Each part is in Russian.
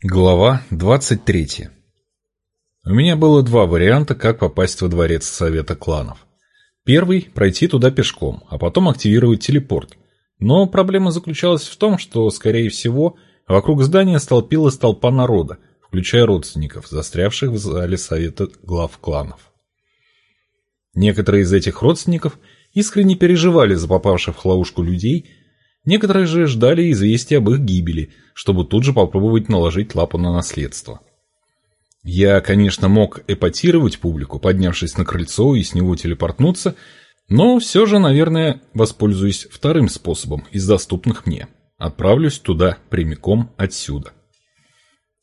Глава 23 У меня было два варианта, как попасть во дворец Совета кланов. Первый – пройти туда пешком, а потом активировать телепорт. Но проблема заключалась в том, что, скорее всего, вокруг здания столпилась толпа народа, включая родственников, застрявших в зале Совета глав кланов. Некоторые из этих родственников искренне переживали за попавших в ловушку людей – Некоторые же ждали известия об их гибели, чтобы тут же попробовать наложить лапу на наследство. Я, конечно, мог эпатировать публику, поднявшись на крыльцо и с него телепортнуться, но все же, наверное, воспользуюсь вторым способом из доступных мне. Отправлюсь туда прямиком отсюда.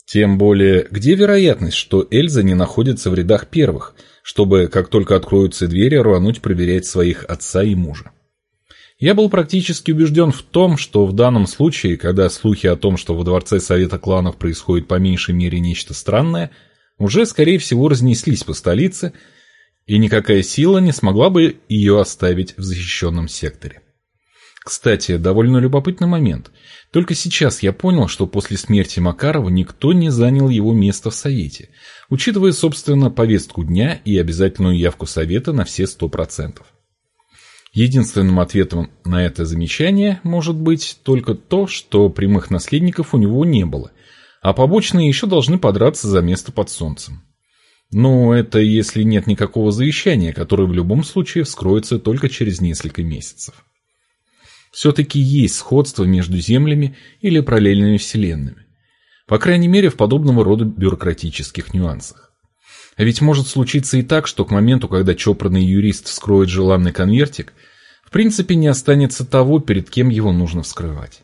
Тем более, где вероятность, что Эльза не находится в рядах первых, чтобы, как только откроются двери, рвануть проверять своих отца и мужа? Я был практически убежден в том, что в данном случае, когда слухи о том, что во дворце Совета кланов происходит по меньшей мере нечто странное, уже, скорее всего, разнеслись по столице, и никакая сила не смогла бы ее оставить в защищенном секторе. Кстати, довольно любопытный момент. Только сейчас я понял, что после смерти Макарова никто не занял его место в Совете, учитывая, собственно, повестку дня и обязательную явку Совета на все сто процентов. Единственным ответом на это замечание может быть только то, что прямых наследников у него не было, а побочные еще должны подраться за место под солнцем. Но это если нет никакого завещания, которое в любом случае вскроется только через несколько месяцев. Все-таки есть сходство между землями или параллельными вселенными. По крайней мере, в подобного рода бюрократических нюансах. А ведь может случиться и так, что к моменту, когда чопорный юрист вскроет желанный конвертик, в принципе не останется того, перед кем его нужно вскрывать.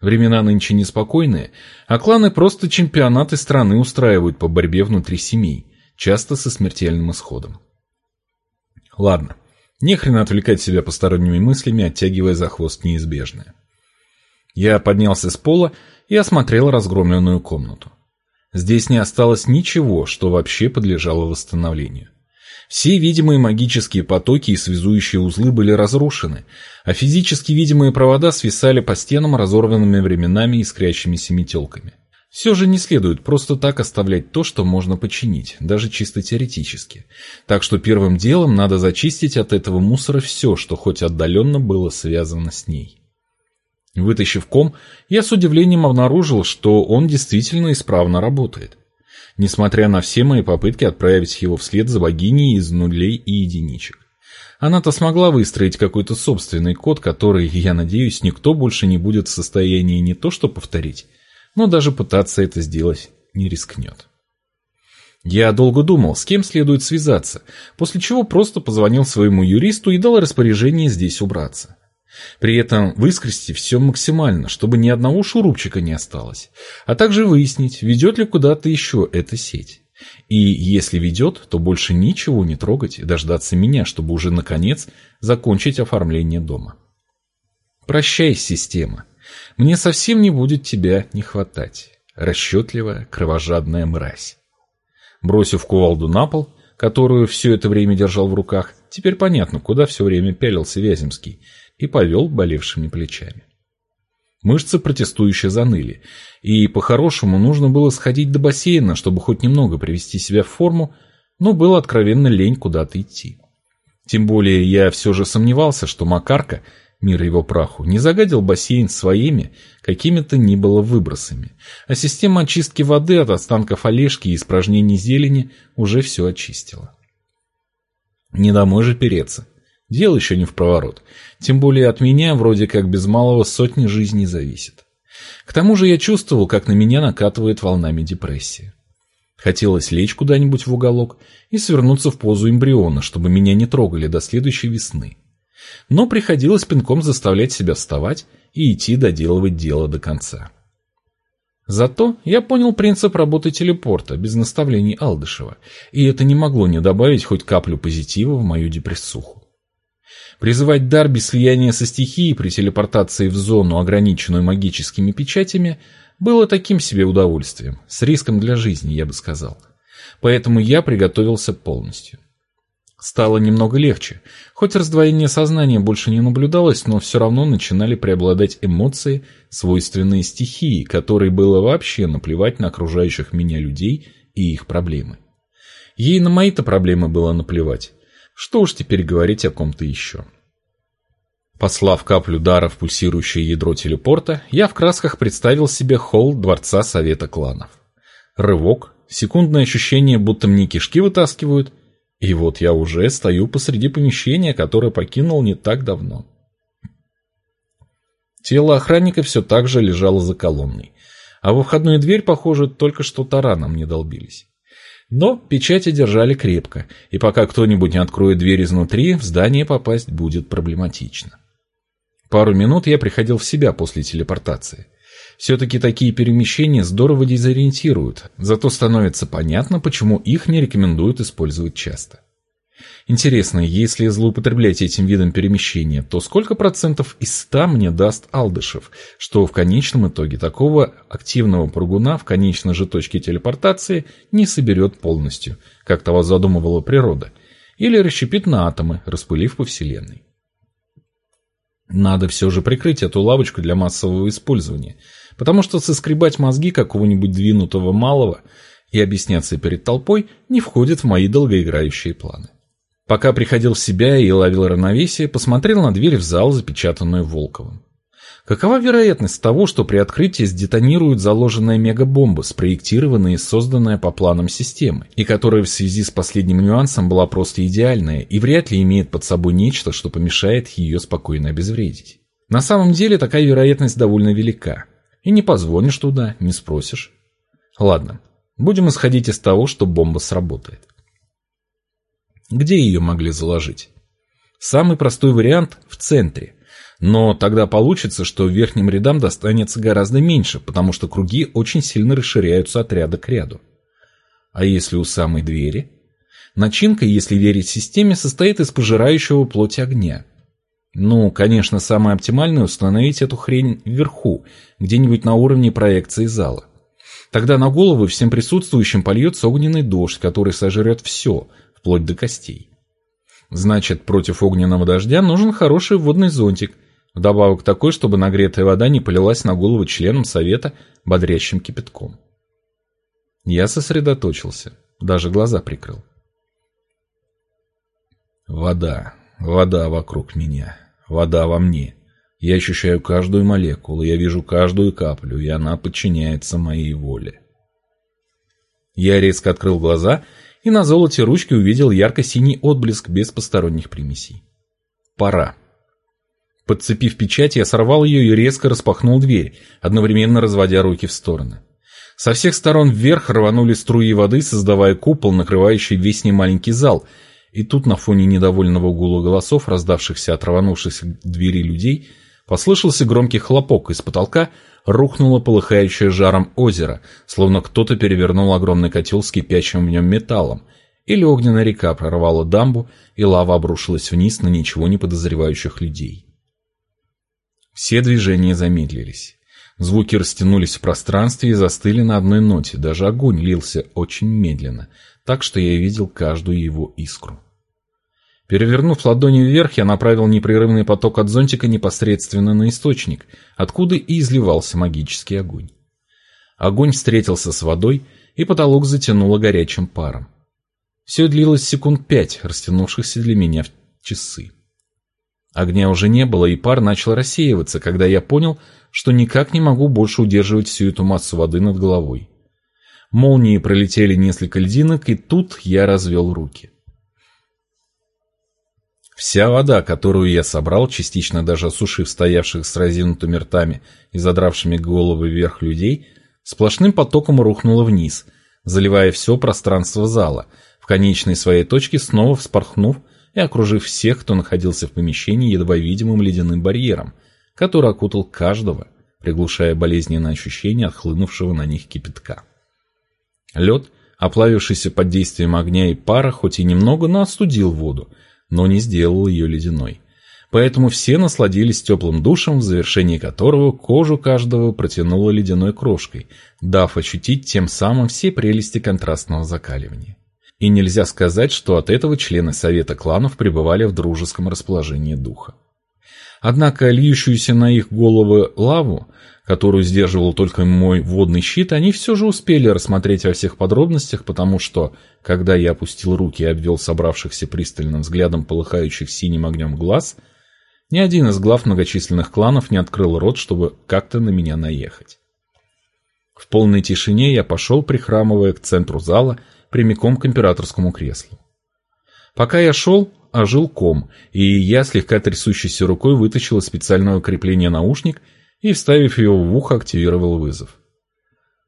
Времена нынче неспокойные, а кланы просто чемпионаты страны устраивают по борьбе внутри семей, часто со смертельным исходом. Ладно, не хрен отвлекать себя посторонними мыслями, оттягивая за хвост неизбежное. Я поднялся с пола и осмотрел разгромленную комнату. Здесь не осталось ничего, что вообще подлежало восстановлению. Все видимые магические потоки и связующие узлы были разрушены, а физически видимые провода свисали по стенам разорванными временами искрящимися метелками. Все же не следует просто так оставлять то, что можно починить, даже чисто теоретически. Так что первым делом надо зачистить от этого мусора все, что хоть отдаленно было связано с ней. Вытащив ком, я с удивлением обнаружил, что он действительно исправно работает несмотря на все мои попытки отправить его вслед за богиней из нулей и единичек. Она-то смогла выстроить какой-то собственный код, который, я надеюсь, никто больше не будет в состоянии не то что повторить, но даже пытаться это сделать не рискнет. Я долго думал, с кем следует связаться, после чего просто позвонил своему юристу и дал распоряжение здесь убраться. При этом выскрести все максимально, чтобы ни одного шурупчика не осталось, а также выяснить, ведет ли куда-то еще эта сеть. И если ведет, то больше ничего не трогать и дождаться меня, чтобы уже наконец закончить оформление дома. Прощай, система. Мне совсем не будет тебя не хватать. Расчетливая, кровожадная мразь. Бросив кувалду на пол, которую все это время держал в руках, теперь понятно, куда все время пялился Вяземский – и повел болевшими плечами. Мышцы протестующе заныли, и по-хорошему нужно было сходить до бассейна, чтобы хоть немного привести себя в форму, но было откровенно лень куда-то идти. Тем более я все же сомневался, что Макарка, мир его праху, не загадил бассейн своими, какими-то ни было выбросами, а система очистки воды от останков Олежки и испражнений зелени уже все очистила. Не домой же переться. Дело еще не в проворот. Тем более от меня вроде как без малого сотни жизней зависит. К тому же я чувствовал, как на меня накатывает волнами депрессия. Хотелось лечь куда-нибудь в уголок и свернуться в позу эмбриона, чтобы меня не трогали до следующей весны. Но приходилось пинком заставлять себя вставать и идти доделывать дело до конца. Зато я понял принцип работы телепорта без наставлений Алдышева, и это не могло не добавить хоть каплю позитива в мою депрессуху. Призывать дар без слияния со стихией при телепортации в зону, ограниченную магическими печатями, было таким себе удовольствием, с риском для жизни, я бы сказал. Поэтому я приготовился полностью. Стало немного легче. Хоть раздвоение сознания больше не наблюдалось, но все равно начинали преобладать эмоции, свойственные стихии, которой было вообще наплевать на окружающих меня людей и их проблемы. Ей на мои-то проблемы было наплевать. Что уж теперь говорить о ком-то еще. Послав каплю дара в пульсирующее ядро телепорта, я в красках представил себе холл Дворца Совета Кланов. Рывок, секундное ощущение, будто мне кишки вытаскивают, и вот я уже стою посреди помещения, которое покинул не так давно. Тело охранника все так же лежало за колонной, а во входную дверь, похоже, только что тараном не долбились. Но печати держали крепко, и пока кто-нибудь не откроет дверь изнутри, в здание попасть будет проблематично. Пару минут я приходил в себя после телепортации. Все-таки такие перемещения здорово дезориентируют, зато становится понятно, почему их не рекомендуют использовать часто. Интересно, если злоупотреблять этим видом перемещения, то сколько процентов из ста мне даст Алдышев, что в конечном итоге такого активного прыгуна в конечной же точке телепортации не соберет полностью, как того задумывала природа, или расщепит на атомы, распылив по Вселенной. Надо все же прикрыть эту лавочку для массового использования – потому что соскребать мозги какого-нибудь двинутого малого и объясняться перед толпой не входит в мои долгоиграющие планы. Пока приходил в себя и ловил равновесие, посмотрел на дверь в зал, запечатанную Волковым. Какова вероятность того, что при открытии сдетонирует заложенная мегабомба, спроектированная и созданная по планам системы, и которая в связи с последним нюансом была просто идеальная и вряд ли имеет под собой нечто, что помешает ее спокойно обезвредить? На самом деле такая вероятность довольно велика. И не позвонишь туда, не спросишь. Ладно, будем исходить из того, что бомба сработает. Где ее могли заложить? Самый простой вариант – в центре. Но тогда получится, что верхним рядам достанется гораздо меньше, потому что круги очень сильно расширяются от ряда к ряду. А если у самой двери? Начинка, если верить системе, состоит из пожирающего плоть огня – ну, конечно, самое оптимальное установить эту хрень вверху, где-нибудь на уровне проекции зала. Тогда на головы всем присутствующим польется огненный дождь, который сожрет все, вплоть до костей. Значит, против огненного дождя нужен хороший водный зонтик, вдобавок такой, чтобы нагретая вода не полилась на голову членам совета бодрящим кипятком. Я сосредоточился, даже глаза прикрыл. Вода, вода вокруг меня. Вода во мне. Я ощущаю каждую молекулу, я вижу каждую каплю, и она подчиняется моей воле. Я резко открыл глаза и на золоте ручки увидел ярко-синий отблеск без посторонних примесей. Пора. Подцепив печать, я сорвал ее и резко распахнул дверь, одновременно разводя руки в стороны. Со всех сторон вверх рванули струи воды, создавая купол, накрывающий весь немаленький зал – и тут на фоне недовольного гула голосов, раздавшихся от рванувшихся к двери людей, послышался громкий хлопок, из потолка рухнуло полыхающее жаром озеро, словно кто-то перевернул огромный котел с кипящим в нем металлом, или огненная река прорвала дамбу, и лава обрушилась вниз на ничего не подозревающих людей. Все движения замедлились. Звуки растянулись в пространстве и застыли на одной ноте, даже огонь лился очень медленно, так что я видел каждую его искру. Перевернув ладони вверх, я направил непрерывный поток от зонтика непосредственно на источник, откуда и изливался магический огонь. Огонь встретился с водой, и потолок затянуло горячим паром. Все длилось секунд пять, растянувшихся для меня в часы. Огня уже не было, и пар начал рассеиваться, когда я понял, что никак не могу больше удерживать всю эту массу воды над головой. Молнии пролетели несколько льдинок, и тут я развел руки. Вся вода, которую я собрал, частично даже осушив стоявших с разинутыми ртами и задравшими головы вверх людей, сплошным потоком рухнула вниз, заливая все пространство зала, в конечной своей точке снова вспорхнув и окружив всех, кто находился в помещении едва видимым ледяным барьером, который окутал каждого, приглушая болезненное ощущение отхлынувшего на них кипятка. Лед, оплавившийся под действием огня и пара, хоть и немного, но остудил воду, но не сделал ее ледяной. Поэтому все насладились теплым душем, в завершении которого кожу каждого протянуло ледяной крошкой, дав ощутить тем самым все прелести контрастного закаливания. И нельзя сказать, что от этого члены Совета кланов пребывали в дружеском расположении духа. Однако льющуюся на их головы лаву, которую сдерживал только мой водный щит, они все же успели рассмотреть во всех подробностях, потому что, когда я опустил руки и обвел собравшихся пристальным взглядом полыхающих синим огнем глаз, ни один из глав многочисленных кланов не открыл рот, чтобы как-то на меня наехать. В полной тишине я пошел, прихрамывая к центру зала, прямиком к императорскому креслу. Пока я шел, ожил ком, и я слегка трясущейся рукой вытащил из специального крепления наушник и, вставив его в ухо, активировал вызов.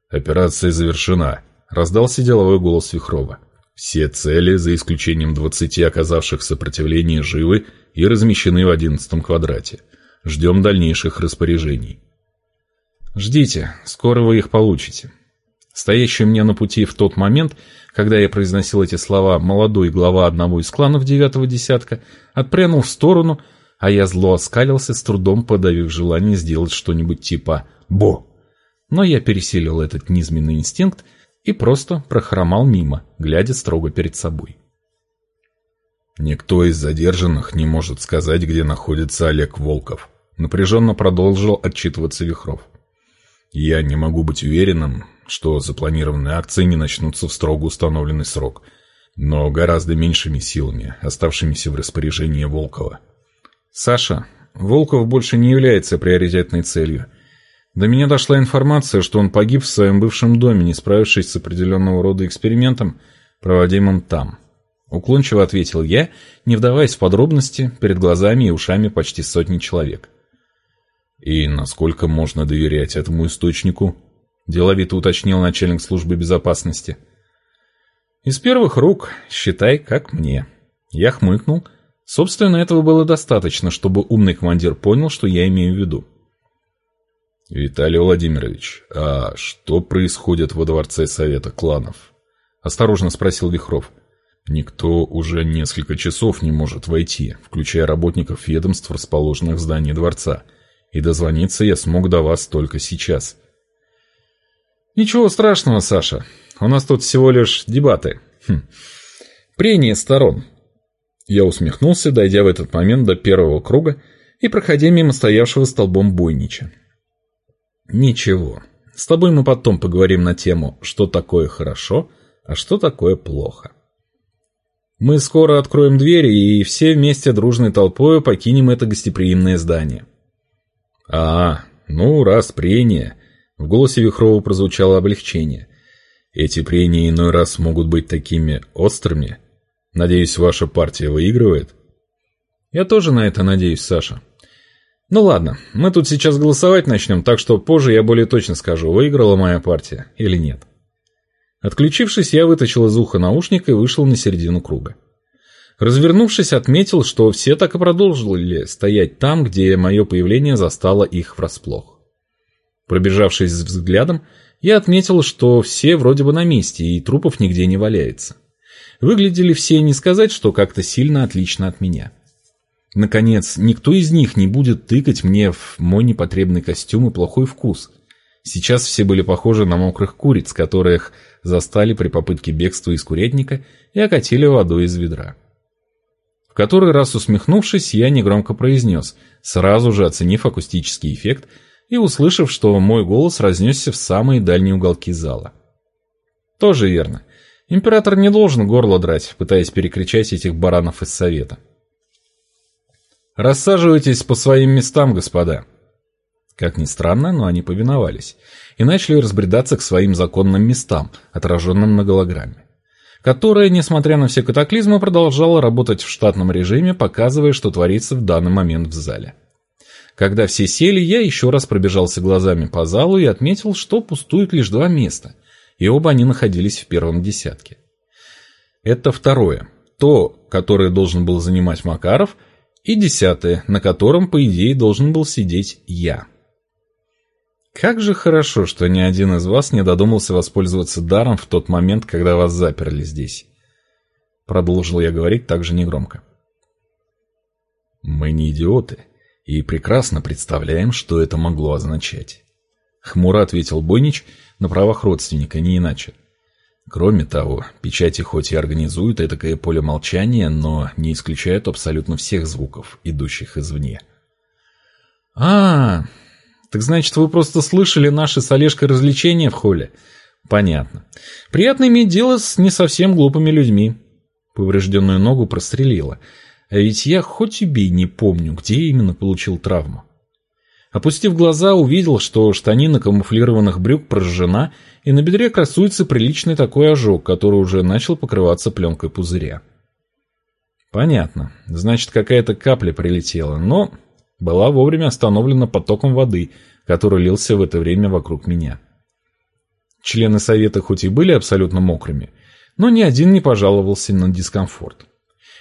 «Операция завершена», — раздался деловой голос Вихрова. «Все цели, за исключением двадцати оказавших сопротивление, живы и размещены в одиннадцатом квадрате. Ждем дальнейших распоряжений». «Ждите, скоро вы их получите». Стоящий мне на пути в тот момент, когда я произносил эти слова, молодой глава одного из кланов девятого десятка отпрянул в сторону, а я зло оскалился, с трудом подавив желание сделать что-нибудь типа «бо». Но я пересилил этот низменный инстинкт и просто прохромал мимо, глядя строго перед собой. «Никто из задержанных не может сказать, где находится Олег Волков», напряженно продолжил отчитываться Вихров. «Я не могу быть уверенным, что запланированные акции не начнутся в строго установленный срок, но гораздо меньшими силами, оставшимися в распоряжении Волкова. «Саша, Волков больше не является приоритетной целью. До меня дошла информация, что он погиб в своем бывшем доме, не справившись с определенного рода экспериментом, проводимым там». Уклончиво ответил я, не вдаваясь в подробности, перед глазами и ушами почти сотни человек. «И насколько можно доверять этому источнику?» — деловито уточнил начальник службы безопасности. «Из первых рук, считай, как мне». Я хмыкнул. Собственно, этого было достаточно, чтобы умный командир понял, что я имею в виду. «Виталий Владимирович, а что происходит во дворце Совета кланов?» — осторожно спросил Вихров. «Никто уже несколько часов не может войти, включая работников ведомств, расположенных в здании дворца, и дозвониться я смог до вас только сейчас». Ничего страшного, Саша. У нас тут всего лишь дебаты. Хм. Прение сторон. Я усмехнулся, дойдя в этот момент до первого круга и проходя мимо стоявшего столбом бойнича. Ничего. С тобой мы потом поговорим на тему, что такое хорошо, а что такое плохо. Мы скоро откроем двери и все вместе дружной толпой покинем это гостеприимное здание. А, ну раз прение, в голосе Вихрова прозвучало облегчение. Эти прения иной раз могут быть такими острыми. Надеюсь, ваша партия выигрывает? Я тоже на это надеюсь, Саша. Ну ладно, мы тут сейчас голосовать начнем, так что позже я более точно скажу, выиграла моя партия или нет. Отключившись, я вытащил из уха наушник и вышел на середину круга. Развернувшись, отметил, что все так и продолжили стоять там, где мое появление застало их врасплох. Пробежавшись взглядом, я отметил, что все вроде бы на месте, и трупов нигде не валяется. Выглядели все не сказать, что как-то сильно отлично от меня. Наконец, никто из них не будет тыкать мне в мой непотребный костюм и плохой вкус. Сейчас все были похожи на мокрых куриц, которых застали при попытке бегства из курятника и окатили водой из ведра. В который раз усмехнувшись, я негромко произнес, сразу же оценив акустический эффект – и услышав, что мой голос разнесся в самые дальние уголки зала. Тоже верно. Император не должен горло драть, пытаясь перекричать этих баранов из совета. «Рассаживайтесь по своим местам, господа». Как ни странно, но они повиновались и начали разбредаться к своим законным местам, отраженным на голограмме, которая, несмотря на все катаклизмы, продолжала работать в штатном режиме, показывая, что творится в данный момент в зале. Когда все сели, я еще раз пробежался глазами по залу и отметил, что пустуют лишь два места, и оба они находились в первом десятке. Это второе, то, которое должен был занимать Макаров, и десятое, на котором, по идее, должен был сидеть я. Как же хорошо, что ни один из вас не додумался воспользоваться даром в тот момент, когда вас заперли здесь. Продолжил я говорить также негромко. Мы не идиоты, и прекрасно представляем, что это могло означать. Хмуро ответил Бойнич на правах родственника, не иначе. Кроме того, печати хоть и организуют этакое поле молчания, но не исключают абсолютно всех звуков, идущих извне. а, так значит, вы просто слышали наши с Олежкой развлечения в холле? Понятно. Приятно иметь дело с не совсем глупыми людьми. Поврежденную ногу прострелила. А ведь я хоть убей не помню, где именно получил травму. Опустив глаза, увидел, что штанина камуфлированных брюк прожжена, и на бедре красуется приличный такой ожог, который уже начал покрываться пленкой пузыря. Понятно. Значит, какая-то капля прилетела, но была вовремя остановлена потоком воды, который лился в это время вокруг меня. Члены совета хоть и были абсолютно мокрыми, но ни один не пожаловался на дискомфорт.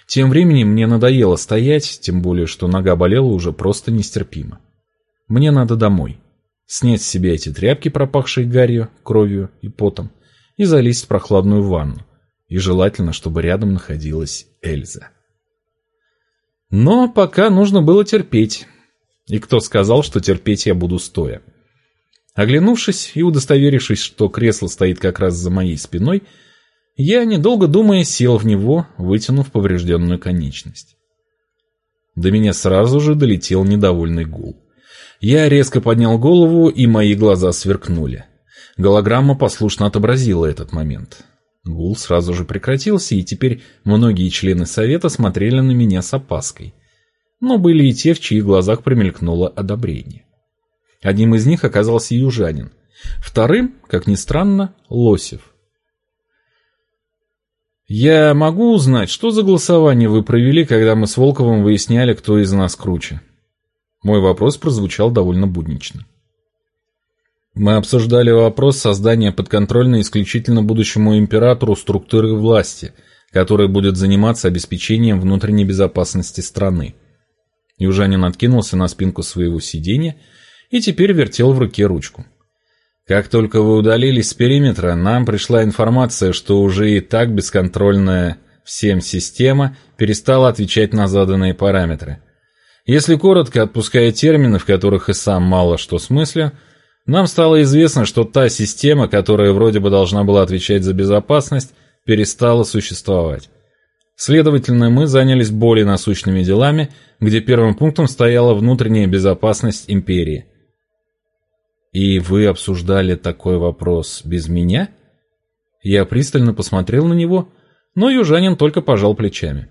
Тем временем мне надоело стоять, тем более, что нога болела уже просто нестерпимо. Мне надо домой. Снять с себя эти тряпки, пропахшие гарью, кровью и потом, и залезть в прохладную ванну. И желательно, чтобы рядом находилась Эльза. Но пока нужно было терпеть. И кто сказал, что терпеть я буду стоя? Оглянувшись и удостоверившись, что кресло стоит как раз за моей спиной, я, недолго думая, сел в него, вытянув поврежденную конечность. До меня сразу же долетел недовольный гул. Я резко поднял голову, и мои глаза сверкнули. Голограмма послушно отобразила этот момент. Гул сразу же прекратился, и теперь многие члены совета смотрели на меня с опаской. Но были и те, в чьих глазах промелькнуло одобрение. Одним из них оказался южанин. Вторым, как ни странно, Лосев. «Я могу узнать, что за голосование вы провели, когда мы с Волковым выясняли, кто из нас круче?» Мой вопрос прозвучал довольно буднично. Мы обсуждали вопрос создания подконтрольной исключительно будущему императору структуры власти, которая будет заниматься обеспечением внутренней безопасности страны. Южанин откинулся на спинку своего сиденья и теперь вертел в руке ручку. Как только вы удалились с периметра, нам пришла информация, что уже и так бесконтрольная всем система перестала отвечать на заданные параметры. Если коротко, отпуская термины, в которых и сам мало что смыслю, нам стало известно, что та система, которая вроде бы должна была отвечать за безопасность, перестала существовать. Следовательно, мы занялись более насущными делами, где первым пунктом стояла внутренняя безопасность империи. И вы обсуждали такой вопрос без меня? Я пристально посмотрел на него, но южанин только пожал плечами.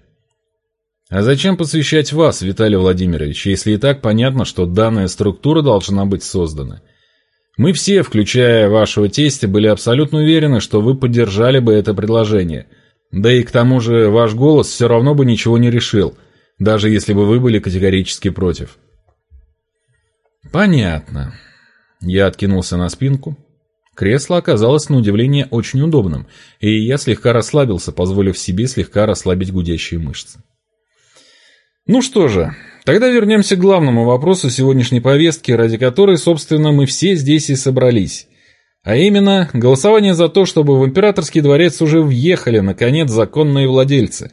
А зачем посвящать вас, Виталий Владимирович, если и так понятно, что данная структура должна быть создана? Мы все, включая вашего тестя, были абсолютно уверены, что вы поддержали бы это предложение. Да и к тому же ваш голос все равно бы ничего не решил, даже если бы вы были категорически против. Понятно. Я откинулся на спинку. Кресло оказалось на удивление очень удобным, и я слегка расслабился, позволив себе слегка расслабить гудящие мышцы. Ну что же, тогда вернемся к главному вопросу сегодняшней повестки, ради которой, собственно, мы все здесь и собрались. А именно, голосование за то, чтобы в императорский дворец уже въехали, наконец, законные владельцы.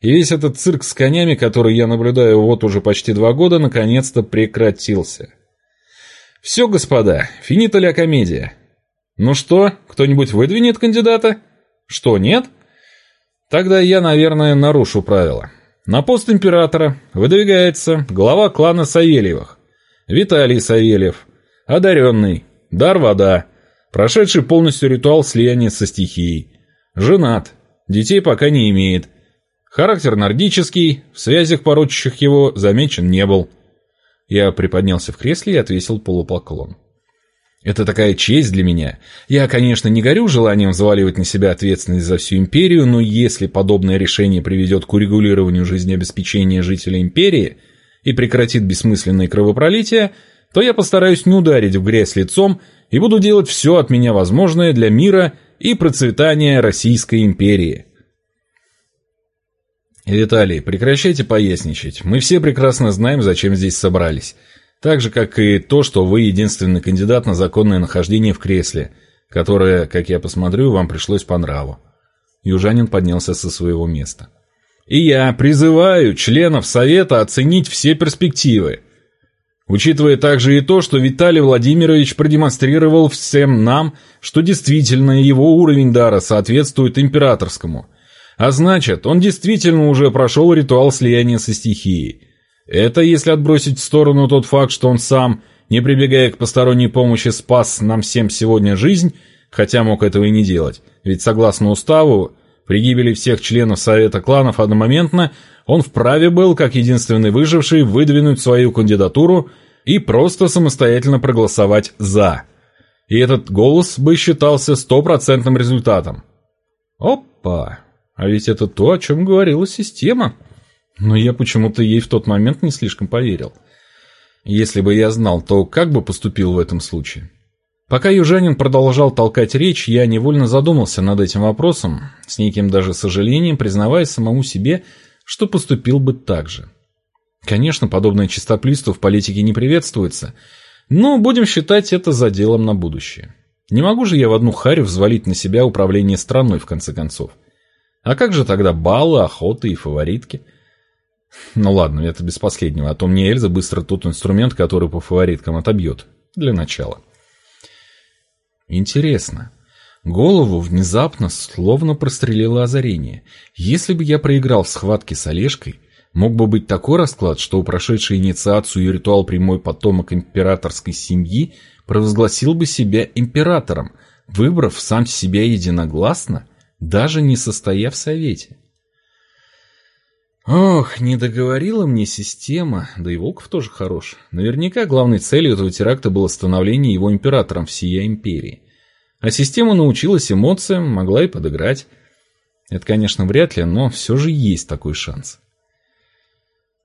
И весь этот цирк с конями, который я наблюдаю вот уже почти два года, наконец-то прекратился. Все, господа, финита ля комедия. Ну что, кто-нибудь выдвинет кандидата? Что, нет? Тогда я, наверное, нарушу правила. На пост императора выдвигается глава клана Савельевых, Виталий Савельев, одаренный, дар вода, прошедший полностью ритуал слияния со стихией, женат, детей пока не имеет, характер нордический, в связях порочащих его замечен не был. Я приподнялся в кресле и отвесил полупоклон. Это такая честь для меня. Я, конечно, не горю желанием взваливать на себя ответственность за всю империю, но если подобное решение приведет к урегулированию жизнеобеспечения жителей империи и прекратит бессмысленные кровопролития, то я постараюсь не ударить в грязь лицом и буду делать все от меня возможное для мира и процветания Российской империи. Виталий, прекращайте поясничать. Мы все прекрасно знаем, зачем здесь собрались. Так же, как и то, что вы единственный кандидат на законное нахождение в кресле, которое, как я посмотрю, вам пришлось по нраву. Южанин поднялся со своего места. И я призываю членов Совета оценить все перспективы. Учитывая также и то, что Виталий Владимирович продемонстрировал всем нам, что действительно его уровень дара соответствует императорскому. А значит, он действительно уже прошел ритуал слияния со стихией. Это если отбросить в сторону тот факт, что он сам, не прибегая к посторонней помощи, спас нам всем сегодня жизнь, хотя мог этого и не делать. Ведь согласно уставу, при гибели всех членов Совета кланов одномоментно он вправе был, как единственный выживший, выдвинуть свою кандидатуру и просто самостоятельно проголосовать «за». И этот голос бы считался стопроцентным результатом. Опа! А ведь это то, о чем говорила система. Но я почему-то ей в тот момент не слишком поверил. Если бы я знал, то как бы поступил в этом случае? Пока южанин продолжал толкать речь, я невольно задумался над этим вопросом, с неким даже сожалением признавая самому себе, что поступил бы так же. Конечно, подобное чистоплюйство в политике не приветствуется, но будем считать это за делом на будущее. Не могу же я в одну харю взвалить на себя управление страной, в конце концов. А как же тогда баллы, охоты и фаворитки? Ну ладно, это без последнего, а то мне Эльза быстро тот инструмент, который по фавориткам отобьет. Для начала. Интересно. Голову внезапно словно прострелило озарение. Если бы я проиграл в схватке с Олежкой, мог бы быть такой расклад, что у прошедшей инициацию и ритуал прямой потомок императорской семьи провозгласил бы себя императором, выбрав сам себя единогласно, даже не состояв в совете. Ох, не договорила мне система, да и Волков тоже хорош. Наверняка главной целью этого теракта было становление его императором всея империи. А система научилась эмоциям, могла и подыграть. Это, конечно, вряд ли, но все же есть такой шанс.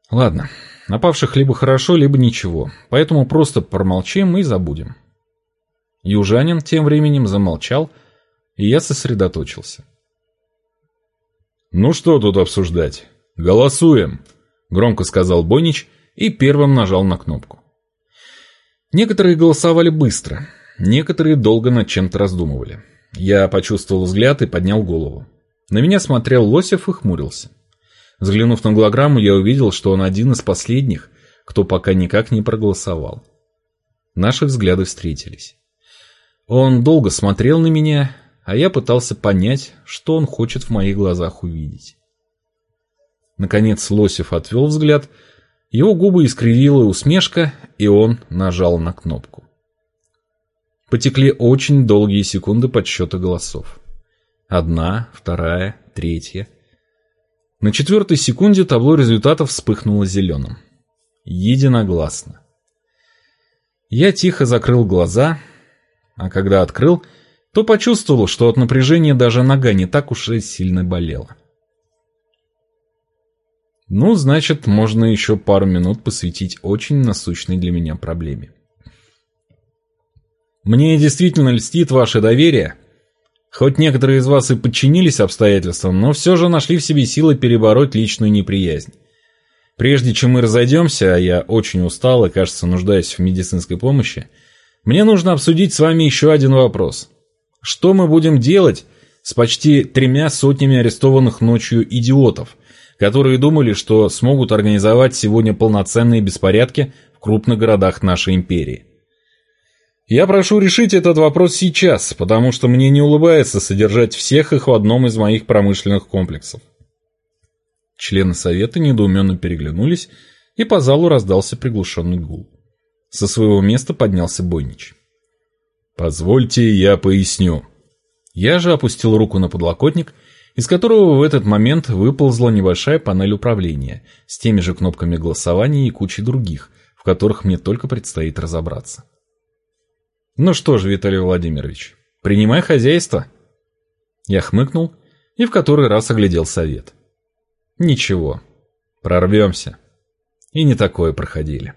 Ладно, напавших либо хорошо, либо ничего, поэтому просто промолчим и забудем. Южанин тем временем замолчал, и я сосредоточился. «Ну что тут обсуждать?» «Голосуем!» – громко сказал Бонич и первым нажал на кнопку. Некоторые голосовали быстро, некоторые долго над чем-то раздумывали. Я почувствовал взгляд и поднял голову. На меня смотрел Лосев и хмурился. Взглянув на голограмму, я увидел, что он один из последних, кто пока никак не проголосовал. Наши взгляды встретились. Он долго смотрел на меня, а я пытался понять, что он хочет в моих глазах увидеть. Наконец Лосев отвел взгляд, его губы искривила усмешка, и он нажал на кнопку. Потекли очень долгие секунды подсчета голосов. Одна, вторая, третья. На четвертой секунде табло результатов вспыхнуло зеленым. Единогласно. Я тихо закрыл глаза, а когда открыл, то почувствовал, что от напряжения даже нога не так уж и сильно болела. Ну, значит, можно еще пару минут посвятить очень насущной для меня проблеме. Мне действительно льстит ваше доверие. Хоть некоторые из вас и подчинились обстоятельствам, но все же нашли в себе силы перебороть личную неприязнь. Прежде чем мы разойдемся, а я очень устал и, кажется, нуждаюсь в медицинской помощи, мне нужно обсудить с вами еще один вопрос. Что мы будем делать с почти тремя сотнями арестованных ночью идиотов, которые думали, что смогут организовать сегодня полноценные беспорядки в крупных городах нашей империи. Я прошу решить этот вопрос сейчас, потому что мне не улыбается содержать всех их в одном из моих промышленных комплексов. Члены совета недоуменно переглянулись, и по залу раздался приглушенный гул. Со своего места поднялся Бойнич. «Позвольте, я поясню». Я же опустил руку на подлокотник из которого в этот момент выползла небольшая панель управления с теми же кнопками голосования и кучей других, в которых мне только предстоит разобраться. «Ну что ж, Виталий Владимирович, принимай хозяйство!» Я хмыкнул и в который раз оглядел совет. «Ничего, прорвемся. И не такое проходили».